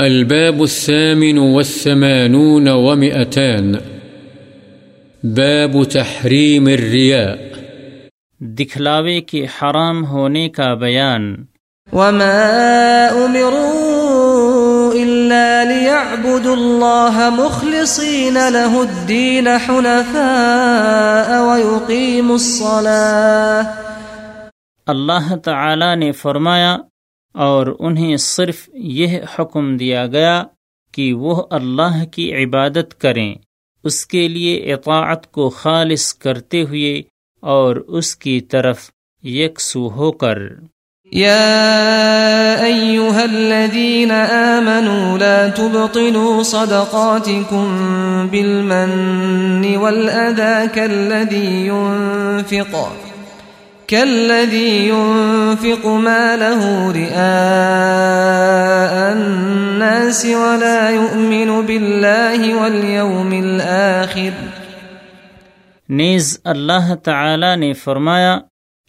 الباب الثامن والثمانون ومئتان. باب تحريم الرياء. دکھلاوے کے حرام ہونے کا بیان. وما أمروا إلا ليعبدوا الله مخلصين له الدين حنفاء ويقيموا الصلاة. اللہ تعالی نے فرمایا اور انہیں صرف یہ حکم دیا گیا کہ وہ اللہ کی عبادت کریں، اس کے لیے اطاعت کو خالص کرتے ہوئے اور اس کی طرف یکسو ہو کر۔ يا أيها الذين آمنوا لا تبطلوا صدقاتكم بالمن والأذى كالذي ينفق كالذي ينفق ما له رئاء الناس ولا يؤمن بالله واليوم الآخر. نیز اللہ تعالی نے فرمایا،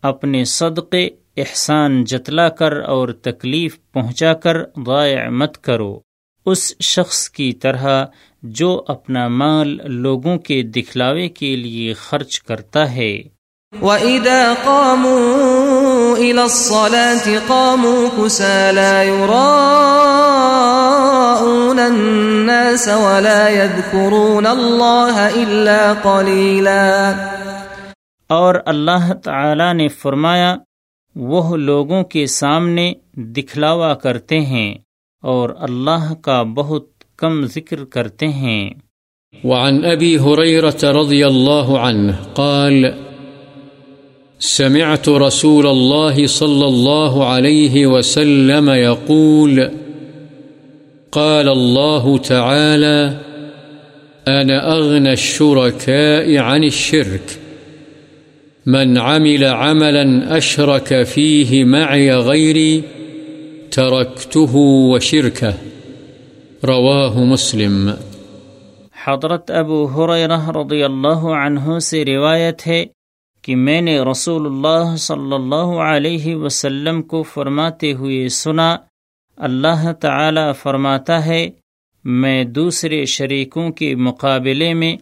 اپنے صدقے، احسان جتلا کر اور تکلیف پہنچا کر ضائع مت کرو۔ اس شخص کی طرح جو اپنا مال لوگوں کے دکھلاوے کے لیے خرچ کرتا ہے۔ وَإِذَا قَامُوا إِلَى الصَّلَاةِ قَامُوا كُسَى لَا يُرَاءُونَ النَّاسَ وَلَا يَذْكُرُونَ اللَّهَ إِلَّا قَلِيلًا اور اللہ تعالی نے فرمایا وہ لوگوں کے سامنے دکھلاوا کرتے ہیں اور اللہ کا بہت کم ذکر کرتے ہیں۔ وعن أبي هريرة رضي الله عنه قال سمعت رسول الله صلى الله عليه وسلم يقول قال الله تعالى أنا أغنى الشركاء عن الشرك، من عمل عملا أشرك فيه معي غيري تركته وشركه، رواه مسلم۔ حضرت ابو حریرہ رضی اللہ عنہ سے روایت ہے کہ میں نے رسول اللہ صلی اللہ علیہ وسلم کو فرماتے ہوئے سنا، اللہ تعالی فرماتا ہے، میں دوسرے شریکوں کے مقابلے میں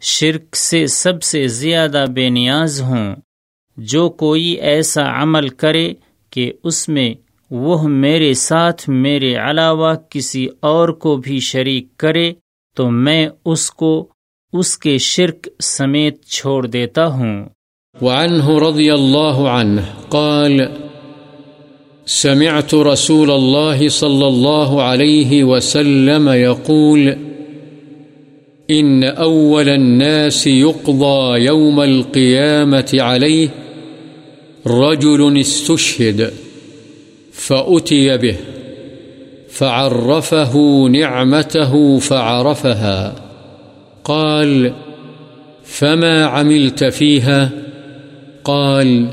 شرک سے سب سے زیادہ بے نیاز ہوں۔ جو کوئی ایسا عمل کرے کہ اس میں وہ میرے ساتھ میرے علاوہ کسی اور کو بھی شریک کرے، تو میں اس کو، اس کے شرک سمیت چھوڑ دیتا ہوں۔ وعنه رضي الله عنه قال، سمعت رسول الله صلى الله عليه وسلم يقول، إن أول الناس يقضى يوم القيامة عليه رجل استشهد فأتي به، فعرفه نعمته فعرفها. قال، فما عملت فيها؟ قال،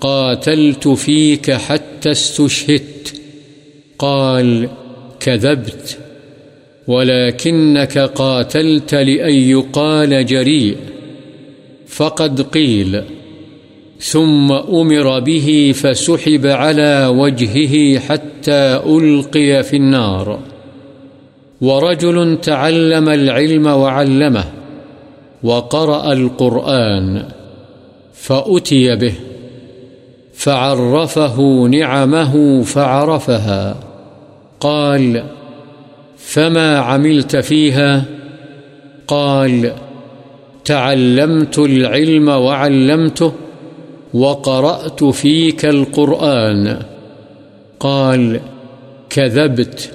قاتلت فيك حتى استشهدت. قال، كذبت، ولكنك قاتلت لأن يقال جريء. فقد قيل، ثم أمر به فسحب على وجهه حتى ألقي في النار. ورجل تعلم العلم وعلمه، وقرأ القرآن. فأتي به، فعرفه نعمه فعرفها، قال فما عملت فيها؟ قال تعلمت العلم وعلمته وقرأت فيك القرآن. قال كذبت،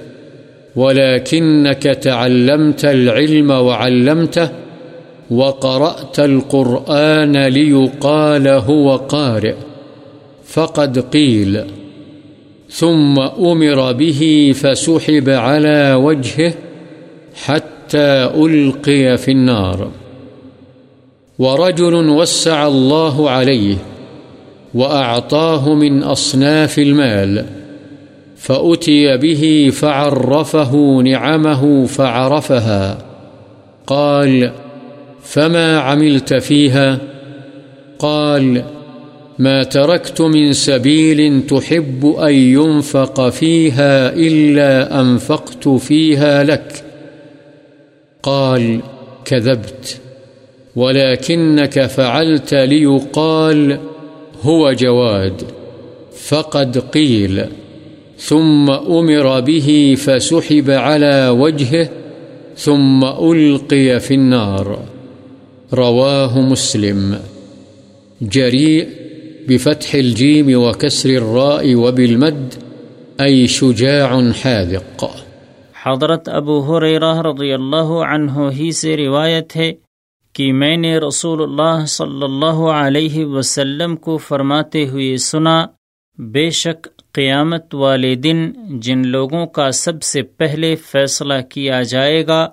ولكنك تعلمت العلم وعلمته وقرأت القرآن ليقال هو قارئ. فقد قيل. ثم أمر به فسحب على وجهه حتى ألقي في النار. ورجل وسع الله عليه وأعطاه من أصناف المال. فأتي به فعرفه نعمه فعرفها. قال فما عملت فيها قال ما تركت من سبيل تحب أن ينفق فيها إلا أنفقت فيها لك قال كذبت ولكنك فعلت ليقال هو جواد فقد قيل ثم أمر به فسحب على وجهه ثم ألقي في النار رواه مسلم. جريء بفتح الجيم وكسر الراء وبالمد، أي شجاع حاذق. حضرت ابو حریرہ رضی اللہ عنہ ہی سے روایت ہے کہ میں نے رسول اللہ صلی اللہ علیہ وسلم کو فرماتے ہوئے سنا، بے شک قیامت والے دن جن لوگوں کا سب سے پہلے فیصلہ کیا جائے گا،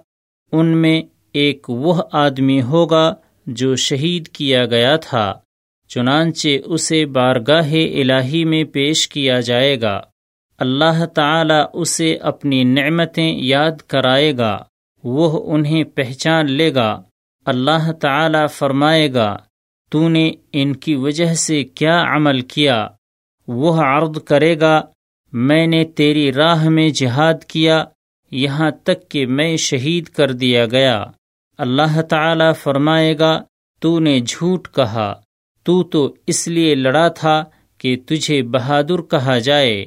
ان میں ایک وہ آدمی ہوگا جو شہید کیا گیا تھا، چنانچہ اسے بارگاہ الہی میں پیش کیا جائے گا۔ اللہ تعالی اسے اپنی نعمتیں یاد کرائے گا، وہ انہیں پہچان لے گا۔ اللہ تعالی فرمائے گا، تو نے ان کی وجہ سے کیا عمل کیا؟ وہ عرض کرے گا، میں نے تیری راہ میں جہاد کیا، یہاں تک کہ میں شہید کر دیا گیا۔ اللہ تعالی فرمائے گا تو نے جھوٹ کہا، تو تو اس لیے لڑا تھا کہ تجھے بہادر کہا جائے،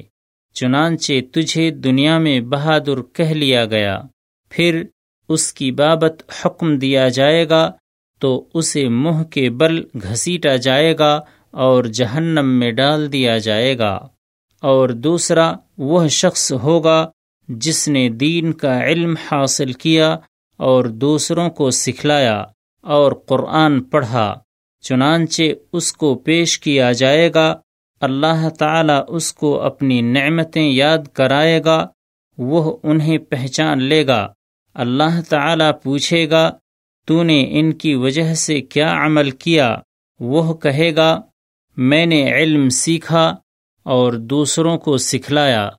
چنانچہ تجھے دنیا میں بہادر کہہ لیا گیا۔ پھر اس کی بابت حکم دیا جائے گا، تو اسے منہ کے بل گھسیٹا جائے گا اور جہنم میں ڈال دیا جائے گا۔ اور دوسرا، وہ شخص ہوگا جس نے دین کا علم حاصل کیا اور دوسروں کو سکھلایا اور قرآن پڑھا، چنانچہ اس کو پیش کیا جائے گا، اللہ تعالی اس کو اپنی نعمتیں یاد کرائے گا، وہ انہیں پہچان لے گا۔ اللہ تعالی پوچھے گا، تو نے ان کی وجہ سے کیا عمل کیا؟ وہ کہے گا، میں نے علم سیکھا اور دوسروں کو سکھلایا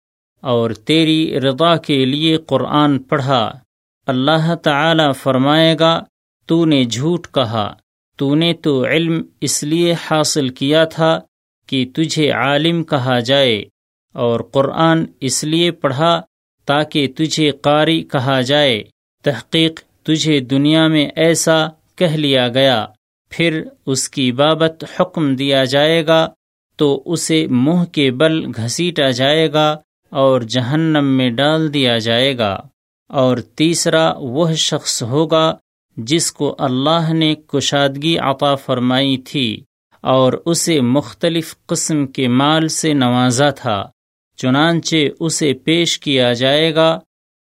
اور تیری رضا کے لیے قرآن پڑھا۔ اللہ تعالی فرمائے گا تو نے جھوٹ کہا۔ تو نے تو علم اس لیے حاصل کیا تھا کہ تجھے عالم کہا جائے اور قرآن اس لیے پڑھا تاکہ تجھے قاری کہا جائے۔ تحقیق تجھے دنیا میں ایسا کہہ لیا گیا۔ پھر اس کی بابت حکم دیا جائے گا تو اسے منہ کے بل گھسیٹا جائے گا اور جہنم میں ڈال دیا جائے گا۔ اور تیسرا وہ شخص ہوگا جس کو اللہ نے کشادگی عطا فرمائی تھی اور اسے مختلف قسم کے مال سے نوازا تھا، چنانچہ اسے پیش کیا جائے گا،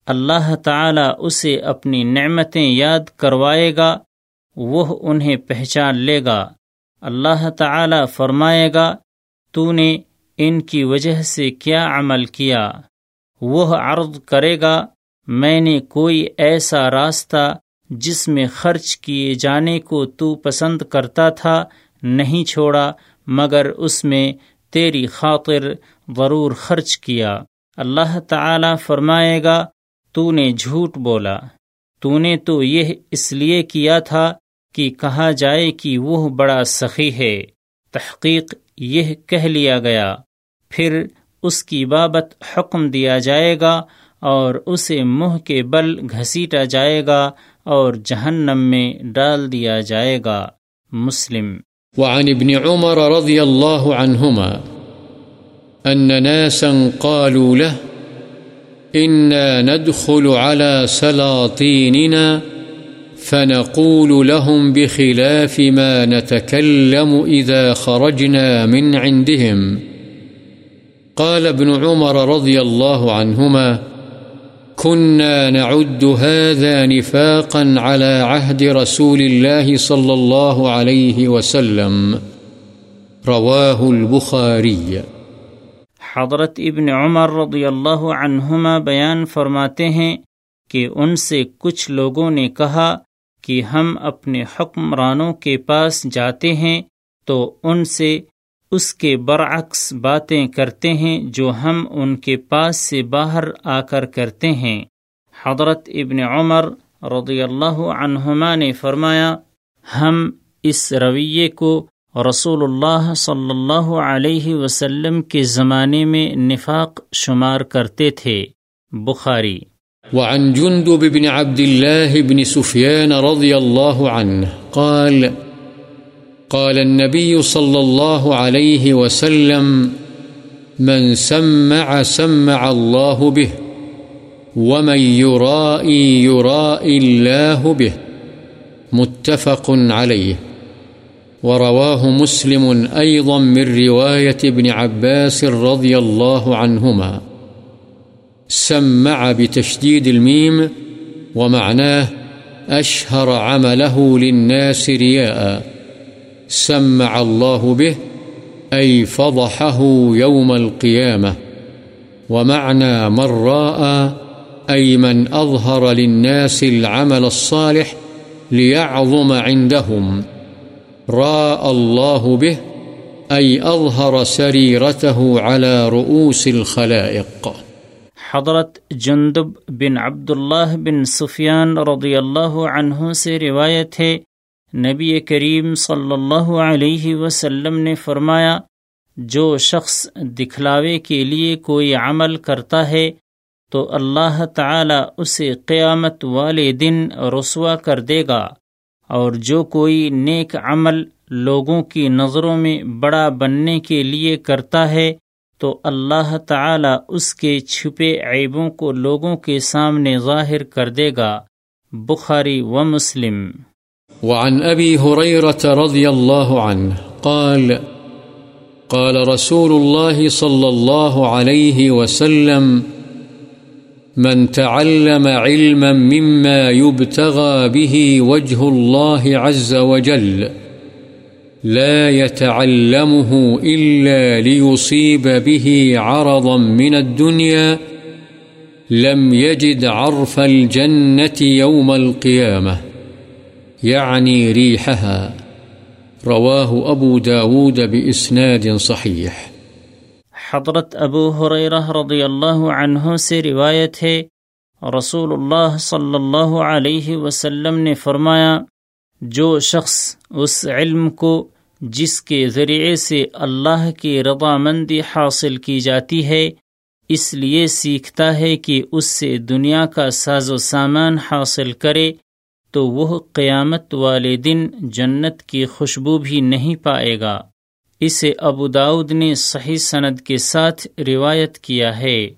اللہ تعالی اسے اپنی نعمتیں یاد کروائے گا، وہ انہیں پہچان لے گا۔ اللہ تعالی فرمائے گا تو نے ان کی وجہ سے کیا عمل کیا؟ وہ عرض کرے گا میں نے کوئی ایسا راستہ جس میں خرچ کیے جانے کو تو پسند کرتا تھا نہیں چھوڑا، مگر اس میں تیری خاطر ضرور خرچ کیا۔ اللہ تعالی فرمائے گا تو نے جھوٹ بولا۔ تو نے تو یہ اس لیے کیا تھا کہ کہا جائے کہ وہ بڑا سخی ہے۔ تحقیق یہ کہہ لیا گیا۔ پھر اس کی بابت حکم دیا جائے گا اور اسے منہ کے بل گھسیٹا جائے گا اور جہنم میں ڈال دیا جائے گا۔ مسلم۔ وعن ابن عمر رضی اللہ عنہما أن ناسا قالوا له إنا ندخل على سلاطيننا فنقول لهم بخلاف ما نتكلم إذا خرجنا من عندهم۔ قال ابن عمر رضي الله عنهما كنا نعد هذا نفاقا على عهد رسول الله صلى الله عليه وسلم. رواه البخاري. حضرت ابن عمر رضی اللہ عنہما بیان فرماتے ہیں کہ ان سے کچھ لوگوں نے کہا کہ ہم اپنے حکمرانوں کے پاس جاتے ہیں تو ان سے اس کے برعکس باتیں کرتے ہیں جو ہم ان کے پاس سے باہر آ کر کرتے ہیں۔ حضرت ابن عمر رضی اللہ عنہما نے فرمایا، ہم اس رویے کو رسول اللہ صلی اللہ علیہ وسلم کے زمانے میں نفاق شمار کرتے تھے۔ بخاری۔ وعن جندب بن عبد الله بن سفيان رضي الله عنه قال قال النبي صلى الله عليه وسلم، من سمع سمع الله به، ومن يرائي يرائي الله به متفق عليه. ورواه مسلم أيضا من رواية ابن عباس رضي الله عنهما. سمع بتشديد الميم، ومعناه أشهر عمله للناس رياء. سمع الله به، أي فضحه يوم القيامة. ومعنى من راء أي من أظهر للناس العمل الصالح ليعظم عندهم. راء الله به، أي أظهر سريرته على رؤوس الخلائق. حضرت جندب بن عبداللہ بن سفیان رضی اللہ عنہ سے روایت ہے نبی کریم صلی اللہ علیہ وسلم نے فرمایا، جو شخص دکھلاوے کے لیے کوئی عمل کرتا ہے، تو اللہ تعالی اسے قیامت والے دن رسوا کر دے گا۔ اور جو کوئی نیک عمل لوگوں کی نظروں میں بڑا بننے کے لیے کرتا ہے، تو اللہ تعالی اس کے چھپے عیبوں کو لوگوں کے سامنے ظاہر کر دے گا۔ بخاری و مسلم۔ وعن ابی حریرت رضی اللہ عنہ قال قال رسول الله صلى الله عليه وسلم، من تعلم علما مما يبتغى به وجه الله عز وجل، لا يتعلمه إلا ليصيب به عرضا من الدنيا، لم يجد عرف الجنة يوم القيامة. یعنی يعني ريحها رواه أبو داود بإسناد صحيح حضرت ابو حریرہ رضی اللہ عنہ سے روایت ہے رسول اللہ صلی اللہ علیہ وسلم نے فرمایا، جو شخص اس علم کو، جس کے ذریعے سے اللہ کی رضا مندی حاصل کی جاتی ہے، اس لیے سیکھتا ہے کہ اس سے دنیا کا ساز و سامان حاصل کرے تو وہ قیامت والے دن جنت کی خوشبو بھی نہیں پائے گا۔ اسے ابو داود نے صحیح سند کے ساتھ روایت کیا ہے۔